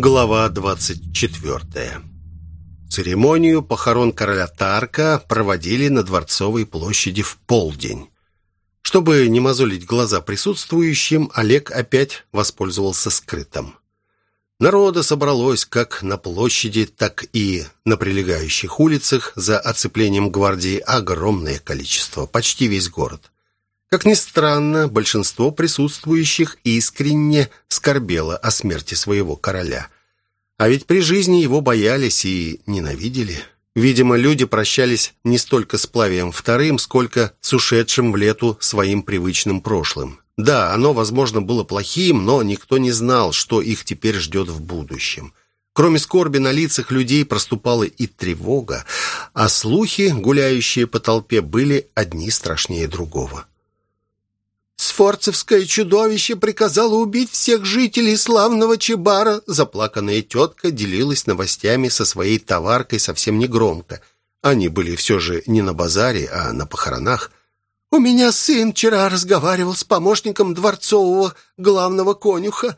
Глава 24. Церемонию похорон короля Тарка проводили на Дворцовой площади в полдень. Чтобы не мозолить глаза присутствующим, Олег опять воспользовался скрытым. Народа собралось как на площади, так и на прилегающих улицах за оцеплением гвардии огромное количество, почти весь город. Как ни странно, большинство присутствующих искренне скорбело о смерти своего короля. А ведь при жизни его боялись и ненавидели. Видимо, люди прощались не столько с Плавием II, сколько с ушедшим в лету своим привычным прошлым. Да, оно, возможно, было плохим, но никто не знал, что их теперь ждет в будущем. Кроме скорби на лицах людей проступала и тревога, а слухи, гуляющие по толпе, были одни страшнее другого. Сфорцевское чудовище приказало убить всех жителей славного Чебара. Заплаканная тетка делилась новостями со своей товаркой совсем негромко. Они были все же не на базаре, а на похоронах. «У меня сын вчера разговаривал с помощником дворцового главного конюха.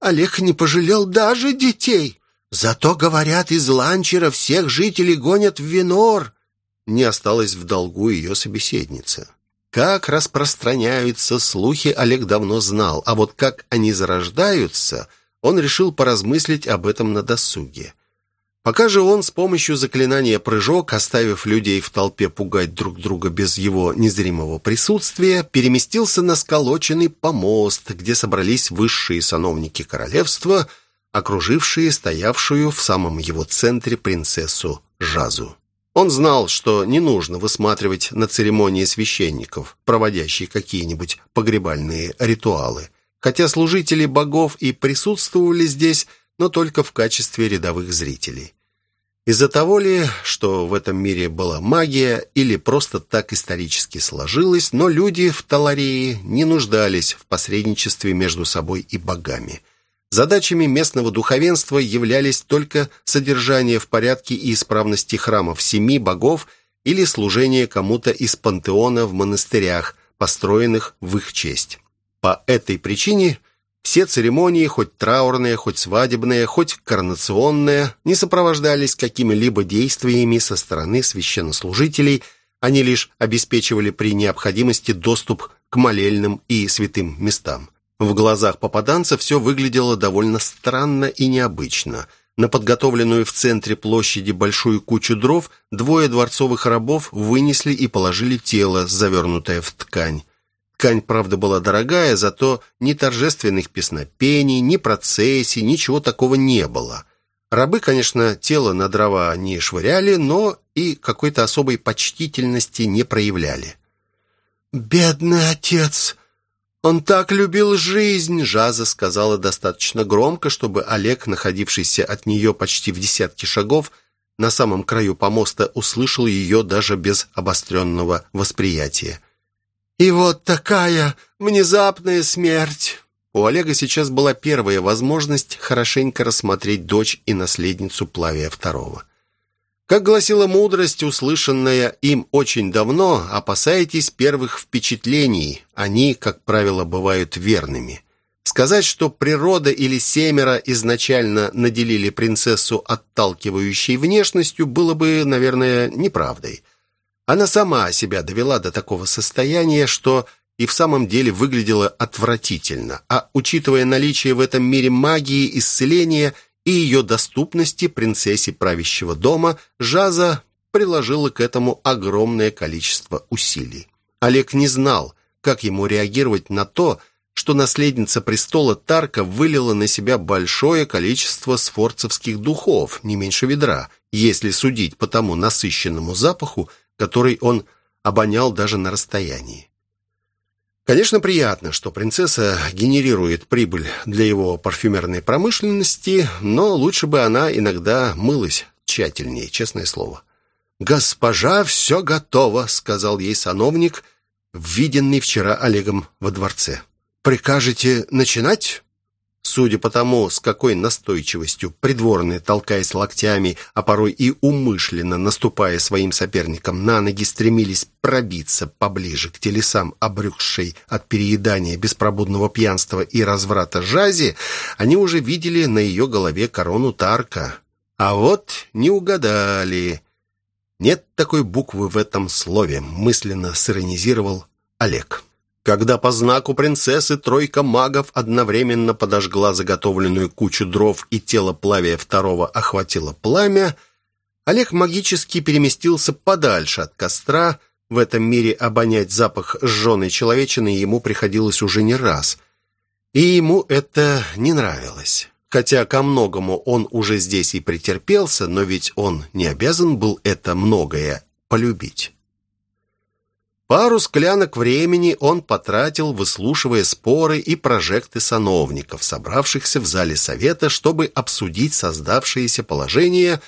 Олег не пожалел даже детей. Зато, говорят, из ланчера всех жителей гонят в Винор». Не осталось в долгу ее собеседница. Как распространяются слухи, Олег давно знал, а вот как они зарождаются, он решил поразмыслить об этом на досуге. Пока же он с помощью заклинания «Прыжок», оставив людей в толпе пугать друг друга без его незримого присутствия, переместился на сколоченный помост, где собрались высшие сановники королевства, окружившие стоявшую в самом его центре принцессу Жазу. Он знал, что не нужно высматривать на церемонии священников, проводящие какие-нибудь погребальные ритуалы. Хотя служители богов и присутствовали здесь, но только в качестве рядовых зрителей. Из-за того ли, что в этом мире была магия, или просто так исторически сложилось, но люди в Таларее не нуждались в посредничестве между собой и богами – Задачами местного духовенства являлись только содержание в порядке и исправности храмов семи богов или служение кому-то из пантеона в монастырях, построенных в их честь. По этой причине все церемонии, хоть траурные, хоть свадебные, хоть коронационные, не сопровождались какими-либо действиями со стороны священнослужителей, они лишь обеспечивали при необходимости доступ к молельным и святым местам. В глазах попаданца все выглядело довольно странно и необычно. На подготовленную в центре площади большую кучу дров двое дворцовых рабов вынесли и положили тело, завернутое в ткань. Ткань, правда, была дорогая, зато ни торжественных песнопений, ни процессий, ничего такого не было. Рабы, конечно, тело на дрова не швыряли, но и какой-то особой почтительности не проявляли. «Бедный отец!» «Он так любил жизнь!» Жаза сказала достаточно громко, чтобы Олег, находившийся от нее почти в десятке шагов, на самом краю помоста услышал ее даже без обостренного восприятия. «И вот такая внезапная смерть!» У Олега сейчас была первая возможность хорошенько рассмотреть дочь и наследницу Плавия Второго. Как гласила мудрость, услышанная им очень давно, опасайтесь первых впечатлений, они, как правило, бывают верными. Сказать, что природа или семеро изначально наделили принцессу отталкивающей внешностью, было бы, наверное, неправдой. Она сама себя довела до такого состояния, что и в самом деле выглядела отвратительно, а учитывая наличие в этом мире магии, исцеления – и ее доступности принцессе правящего дома, Жаза приложила к этому огромное количество усилий. Олег не знал, как ему реагировать на то, что наследница престола Тарка вылила на себя большое количество сфорцевских духов, не меньше ведра, если судить по тому насыщенному запаху, который он обонял даже на расстоянии. Конечно, приятно, что принцесса генерирует прибыль для его парфюмерной промышленности, но лучше бы она иногда мылась тщательнее, честное слово. «Госпожа, все готово», — сказал ей сановник, виденный вчера Олегом во дворце. «Прикажете начинать?» Судя по тому, с какой настойчивостью придворные, толкаясь локтями, а порой и умышленно наступая своим соперникам на ноги, стремились пробиться поближе к телесам, обрюкшей от переедания, беспробудного пьянства и разврата Жази, они уже видели на ее голове корону Тарка. А вот не угадали. Нет такой буквы в этом слове, мысленно сиронизировал Олег. Когда по знаку принцессы тройка магов одновременно подожгла заготовленную кучу дров и тело плавия второго охватило пламя, Олег магически переместился подальше от костра. В этом мире обонять запах сжженной человечины ему приходилось уже не раз. И ему это не нравилось. Хотя ко многому он уже здесь и претерпелся, но ведь он не обязан был это многое полюбить. Пару склянок времени он потратил, выслушивая споры и прожекты сановников, собравшихся в зале совета, чтобы обсудить создавшееся положение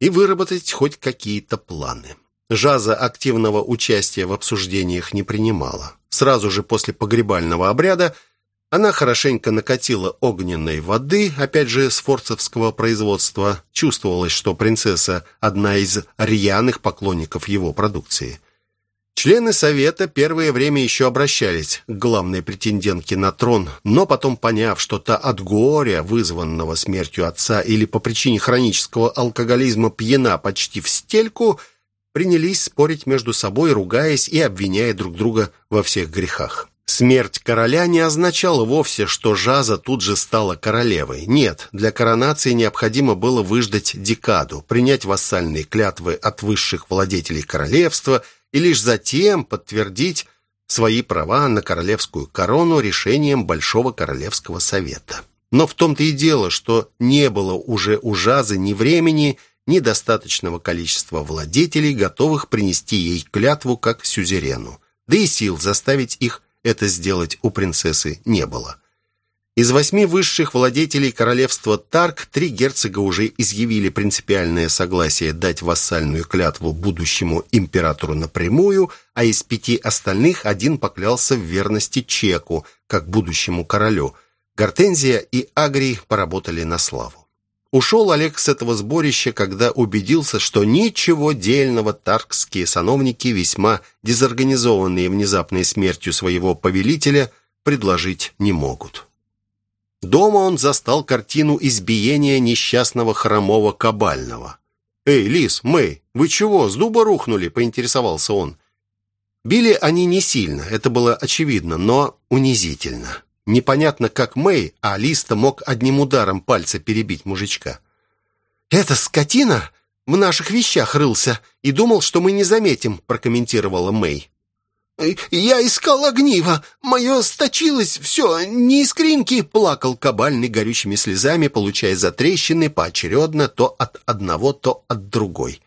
и выработать хоть какие-то планы. Жаза активного участия в обсуждениях не принимала. Сразу же после погребального обряда она хорошенько накатила огненной воды, опять же, с форцевского производства. Чувствовалось, что принцесса – одна из рьяных поклонников его продукции. Члены Совета первое время еще обращались к главной претендентке на трон, но потом, поняв, что та от горя, вызванного смертью отца или по причине хронического алкоголизма пьяна почти в стельку, принялись спорить между собой, ругаясь и обвиняя друг друга во всех грехах. Смерть короля не означала вовсе, что Жаза тут же стала королевой. Нет, для коронации необходимо было выждать декаду, принять вассальные клятвы от высших владетелей королевства – и лишь затем подтвердить свои права на королевскую корону решением Большого Королевского Совета. Но в том-то и дело, что не было уже у Жазы ни времени, ни достаточного количества владетелей, готовых принести ей клятву как сюзерену. Да и сил заставить их это сделать у принцессы не было. Из восьми высших владетелей королевства Тарк три герцога уже изъявили принципиальное согласие дать вассальную клятву будущему императору напрямую, а из пяти остальных один поклялся в верности Чеку, как будущему королю. Гортензия и Агрий поработали на славу. Ушел Олег с этого сборища, когда убедился, что ничего дельного таркские сановники, весьма дезорганизованные внезапной смертью своего повелителя, предложить не могут. Дома он застал картину избиения несчастного хромого кабального. «Эй, Лис, Мэй, вы чего, с дуба рухнули?» – поинтересовался он. Били они не сильно, это было очевидно, но унизительно. Непонятно, как Мэй, а Листа мог одним ударом пальца перебить мужичка. «Эта скотина в наших вещах рылся и думал, что мы не заметим», – прокомментировала Мэй. «Я искал огниво, мое сточилось, все, не искринки!» Плакал кабальный горючими слезами, получая затрещины поочередно то от одного, то от другой.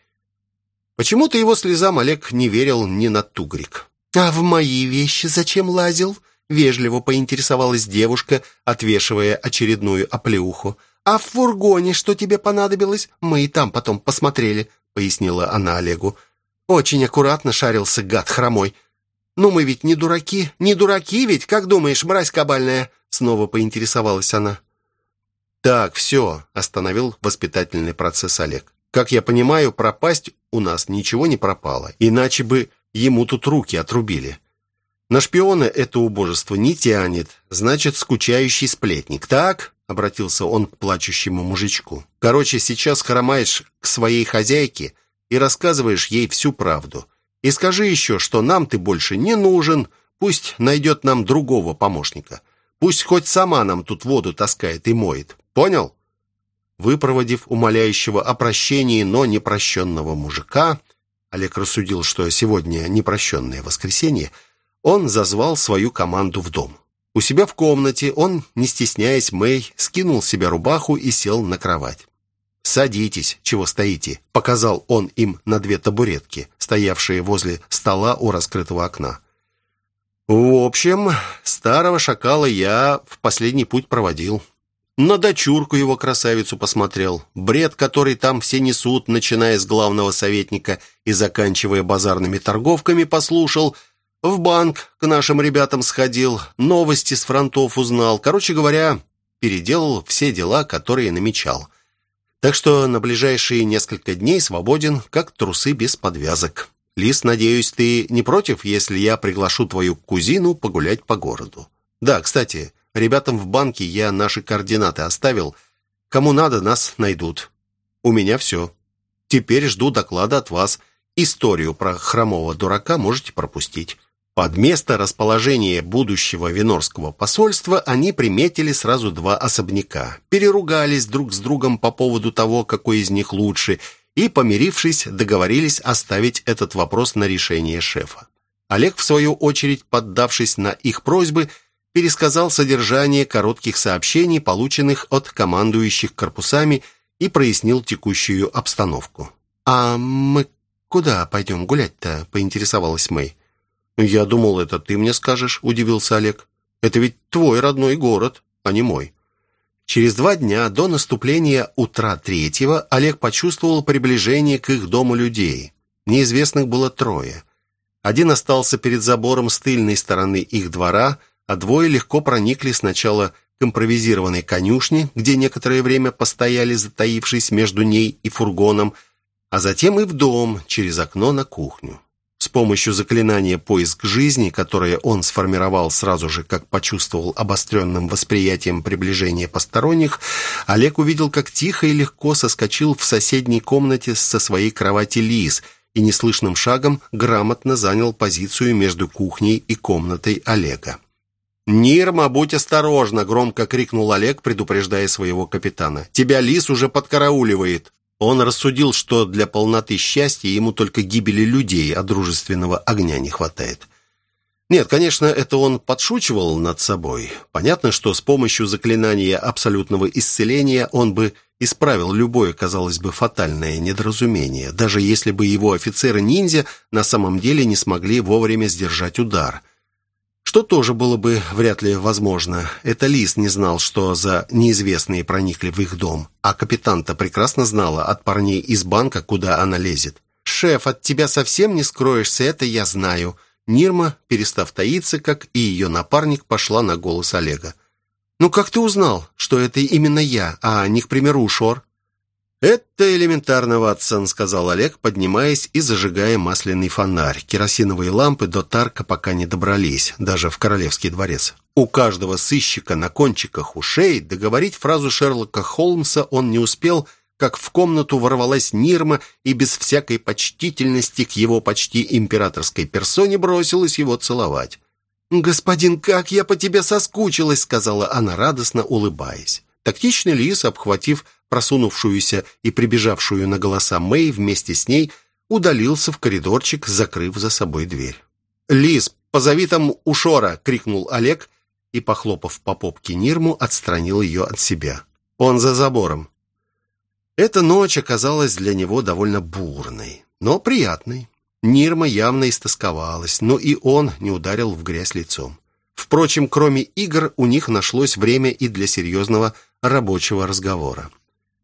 Почему-то его слезам Олег не верил ни на тугрик. «А в мои вещи зачем лазил?» Вежливо поинтересовалась девушка, отвешивая очередную оплеуху. «А в фургоне что тебе понадобилось? Мы и там потом посмотрели», — пояснила она Олегу. «Очень аккуратно шарился гад хромой». «Ну мы ведь не дураки, не дураки ведь, как думаешь, мразь кабальная?» Снова поинтересовалась она. «Так, все», — остановил воспитательный процесс Олег. «Как я понимаю, пропасть у нас ничего не пропало, иначе бы ему тут руки отрубили. На шпиона это убожество не тянет, значит, скучающий сплетник, так?» — обратился он к плачущему мужичку. «Короче, сейчас хромаешь к своей хозяйке и рассказываешь ей всю правду». И скажи еще, что нам ты больше не нужен, пусть найдет нам другого помощника. Пусть хоть сама нам тут воду таскает и моет. Понял?» Выпроводив умоляющего о прощении, но непрощенного мужика, Олег рассудил, что сегодня непрощенное воскресенье, он зазвал свою команду в дом. У себя в комнате он, не стесняясь Мэй, скинул с себя рубаху и сел на кровать. «Садитесь, чего стоите», — показал он им на две табуретки, стоявшие возле стола у раскрытого окна. «В общем, старого шакала я в последний путь проводил. На дочурку его красавицу посмотрел. Бред, который там все несут, начиная с главного советника и заканчивая базарными торговками, послушал. В банк к нашим ребятам сходил, новости с фронтов узнал. Короче говоря, переделал все дела, которые намечал. Так что на ближайшие несколько дней свободен, как трусы без подвязок. Лис, надеюсь, ты не против, если я приглашу твою кузину погулять по городу? Да, кстати, ребятам в банке я наши координаты оставил. Кому надо, нас найдут. У меня все. Теперь жду доклада от вас. Историю про хромого дурака можете пропустить. Под место расположения будущего Венорского посольства они приметили сразу два особняка, переругались друг с другом по поводу того, какой из них лучше, и, помирившись, договорились оставить этот вопрос на решение шефа. Олег, в свою очередь, поддавшись на их просьбы, пересказал содержание коротких сообщений, полученных от командующих корпусами, и прояснил текущую обстановку. «А мы куда пойдем гулять-то?» – поинтересовалась Мэй. «Я думал, это ты мне скажешь», — удивился Олег. «Это ведь твой родной город, а не мой». Через два дня до наступления утра третьего Олег почувствовал приближение к их дому людей. Неизвестных было трое. Один остался перед забором с тыльной стороны их двора, а двое легко проникли сначала к импровизированной конюшне, где некоторое время постояли, затаившись между ней и фургоном, а затем и в дом, через окно на кухню. Помощью заклинания «Поиск жизни», которое он сформировал сразу же, как почувствовал обостренным восприятием приближения посторонних, Олег увидел, как тихо и легко соскочил в соседней комнате со своей кровати Лис и неслышным шагом грамотно занял позицию между кухней и комнатой Олега. «Нирма, будь осторожна!» — громко крикнул Олег, предупреждая своего капитана. «Тебя Лис уже подкарауливает!» Он рассудил, что для полноты счастья ему только гибели людей, а дружественного огня не хватает. Нет, конечно, это он подшучивал над собой. Понятно, что с помощью заклинания абсолютного исцеления он бы исправил любое, казалось бы, фатальное недоразумение, даже если бы его офицеры-ниндзя на самом деле не смогли вовремя сдержать удар – что тоже было бы вряд ли возможно. Это Лис не знал, что за неизвестные проникли в их дом, а капитан-то прекрасно знала от парней из банка, куда она лезет. «Шеф, от тебя совсем не скроешься, это я знаю». Нирма, перестав таиться, как и ее напарник, пошла на голос Олега. «Ну как ты узнал, что это именно я, а не, к примеру, Шор?» «Это элементарно, Ватсон», — сказал Олег, поднимаясь и зажигая масляный фонарь. Керосиновые лампы до Тарка пока не добрались, даже в Королевский дворец. У каждого сыщика на кончиках ушей договорить фразу Шерлока Холмса он не успел, как в комнату ворвалась Нирма и без всякой почтительности к его почти императорской персоне бросилась его целовать. «Господин, как я по тебе соскучилась!» — сказала она, радостно улыбаясь. Тактичный лис, обхватив просунувшуюся и прибежавшую на голоса Мэй вместе с ней, удалился в коридорчик, закрыв за собой дверь. «Лис, позови там Ушора!» — крикнул Олег и, похлопав по попке Нирму, отстранил ее от себя. «Он за забором». Эта ночь оказалась для него довольно бурной, но приятной. Нирма явно истосковалась, но и он не ударил в грязь лицом. Впрочем, кроме игр, у них нашлось время и для серьезного рабочего разговора.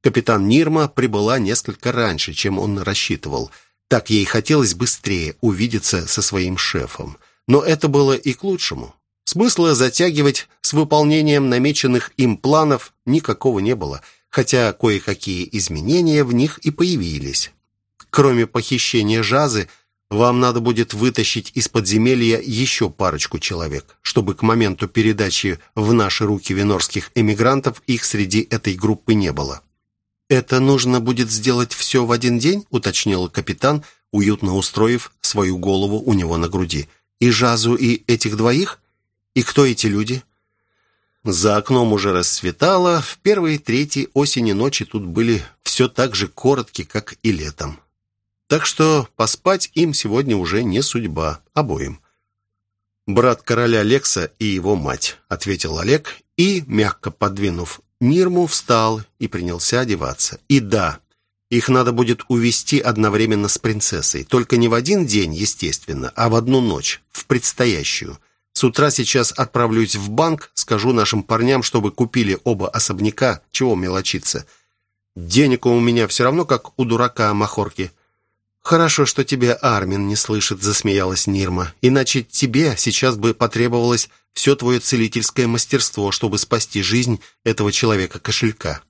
Капитан Нирма прибыла несколько раньше, чем он рассчитывал. Так ей хотелось быстрее увидеться со своим шефом. Но это было и к лучшему. Смысла затягивать с выполнением намеченных им планов никакого не было, хотя кое-какие изменения в них и появились. Кроме похищения Жазы, вам надо будет вытащить из подземелья еще парочку человек, чтобы к моменту передачи в наши руки венорских эмигрантов их среди этой группы не было. «Это нужно будет сделать все в один день?» — уточнил капитан, уютно устроив свою голову у него на груди. «И Жазу, и этих двоих? И кто эти люди?» За окном уже расцветало. В первые третьей осени ночи тут были все так же короткие, как и летом. Так что поспать им сегодня уже не судьба, обоим. «Брат короля Лекса и его мать», — ответил Олег и, мягко подвинув Нирму встал и принялся одеваться. И да, их надо будет увести одновременно с принцессой. Только не в один день, естественно, а в одну ночь, в предстоящую. С утра сейчас отправлюсь в банк, скажу нашим парням, чтобы купили оба особняка. Чего мелочиться? Денег у меня все равно, как у дурака Махорки. «Хорошо, что тебя Армин не слышит», — засмеялась Нирма. «Иначе тебе сейчас бы потребовалось все твое целительское мастерство, чтобы спасти жизнь этого человека-кошелька.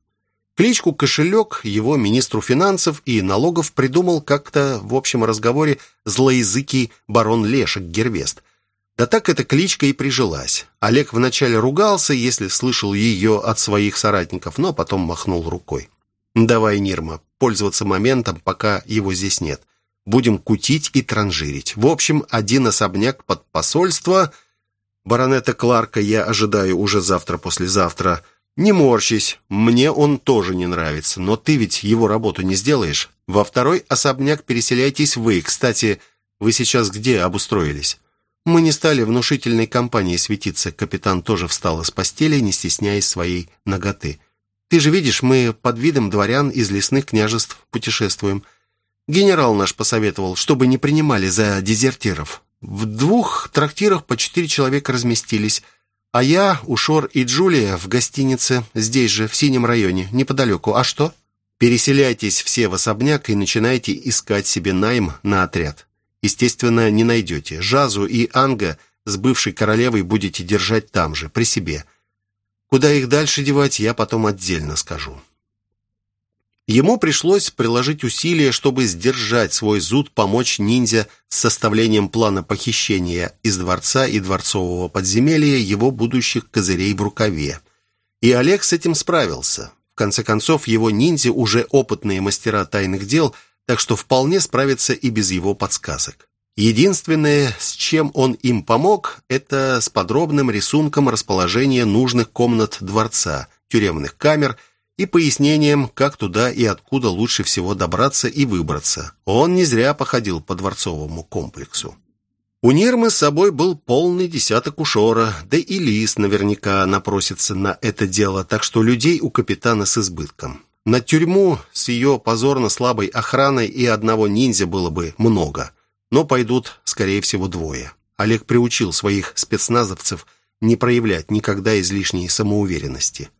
Кличку «Кошелек» его министру финансов и налогов придумал как-то в общем разговоре злоязыкий барон Лешек Гервест. Да так эта кличка и прижилась. Олег вначале ругался, если слышал ее от своих соратников, но потом махнул рукой. «Давай, Нирма, пользоваться моментом, пока его здесь нет. Будем кутить и транжирить. В общем, один особняк под посольство. Баронета Кларка я ожидаю уже завтра-послезавтра». «Не морщись, мне он тоже не нравится, но ты ведь его работу не сделаешь. Во второй особняк переселяйтесь вы. Кстати, вы сейчас где обустроились?» Мы не стали внушительной компанией светиться. Капитан тоже встал из постели, не стесняясь своей ноготы. «Ты же видишь, мы под видом дворян из лесных княжеств путешествуем. Генерал наш посоветовал, чтобы не принимали за дезертиров. В двух трактирах по четыре человека разместились». А я, Ушор и Джулия в гостинице, здесь же, в Синем районе, неподалеку. А что? Переселяйтесь все в особняк и начинайте искать себе найм на отряд. Естественно, не найдете. Жазу и Анга с бывшей королевой будете держать там же, при себе. Куда их дальше девать, я потом отдельно скажу. Ему пришлось приложить усилия, чтобы сдержать свой зуд, помочь ниндзя с составлением плана похищения из дворца и дворцового подземелья его будущих козырей в рукаве. И Олег с этим справился. В конце концов, его ниндзя уже опытные мастера тайных дел, так что вполне справится и без его подсказок. Единственное, с чем он им помог, это с подробным рисунком расположения нужных комнат дворца, тюремных камер – и пояснением, как туда и откуда лучше всего добраться и выбраться. Он не зря походил по дворцовому комплексу. У Нирмы с собой был полный десяток ушора, да и Лис наверняка напросится на это дело, так что людей у капитана с избытком. На тюрьму с ее позорно слабой охраной и одного ниндзя было бы много, но пойдут, скорее всего, двое. Олег приучил своих спецназовцев не проявлять никогда излишней самоуверенности.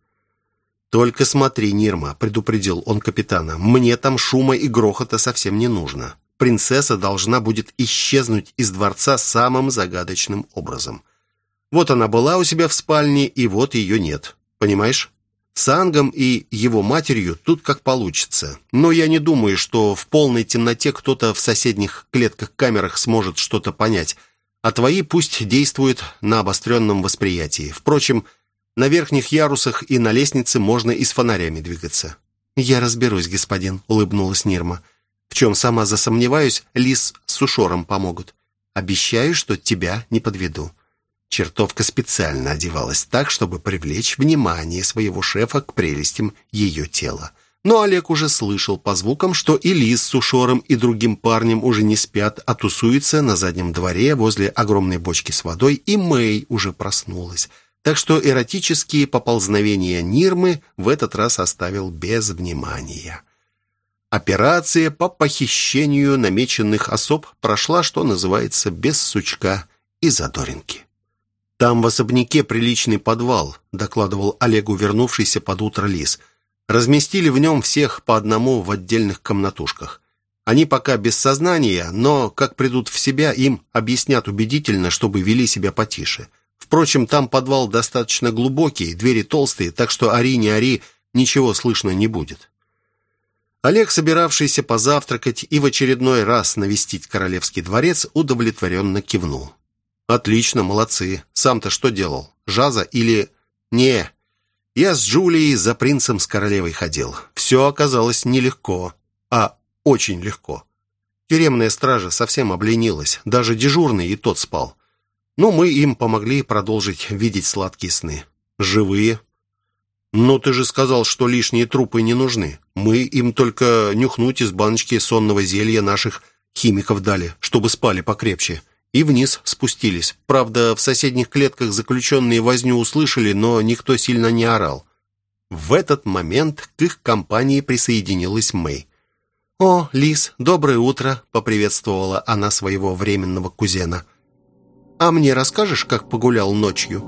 «Только смотри, Нирма», — предупредил он капитана, «мне там шума и грохота совсем не нужно. Принцесса должна будет исчезнуть из дворца самым загадочным образом. Вот она была у себя в спальне, и вот ее нет. Понимаешь? С Ангом и его матерью тут как получится. Но я не думаю, что в полной темноте кто-то в соседних клетках-камерах сможет что-то понять, а твои пусть действуют на обостренном восприятии. Впрочем, на верхних ярусах и на лестнице можно и с фонарями двигаться». «Я разберусь, господин», — улыбнулась Нирма. «В чем сама засомневаюсь, Лис с Ушором помогут. Обещаю, что тебя не подведу». Чертовка специально одевалась так, чтобы привлечь внимание своего шефа к прелестям ее тела. Но Олег уже слышал по звукам, что и Лис с Ушором, и другим парнем уже не спят, а тусуются на заднем дворе возле огромной бочки с водой, и Мэй уже проснулась так что эротические поползновения Нирмы в этот раз оставил без внимания. Операция по похищению намеченных особ прошла, что называется, без сучка и задоринки. «Там в особняке приличный подвал», — докладывал Олегу вернувшийся под утро лис. «Разместили в нем всех по одному в отдельных комнатушках. Они пока без сознания, но, как придут в себя, им объяснят убедительно, чтобы вели себя потише». Впрочем, там подвал достаточно глубокий, двери толстые, так что ори не ори, ничего слышно не будет. Олег, собиравшийся позавтракать и в очередной раз навестить королевский дворец, удовлетворенно кивнул. «Отлично, молодцы. Сам-то что делал? Жаза или...» «Не, я с Джулией за принцем с королевой ходил. Все оказалось нелегко, а очень легко. Тюремная стража совсем обленилась, даже дежурный и тот спал. Но мы им помогли продолжить видеть сладкие сны. Живые. Но ты же сказал, что лишние трупы не нужны. Мы им только нюхнуть из баночки сонного зелья наших химиков дали, чтобы спали покрепче. И вниз спустились. Правда, в соседних клетках заключенные возню услышали, но никто сильно не орал. В этот момент к их компании присоединилась Мэй. «О, Лис, доброе утро!» — поприветствовала она своего временного кузена. «А мне расскажешь, как погулял ночью?»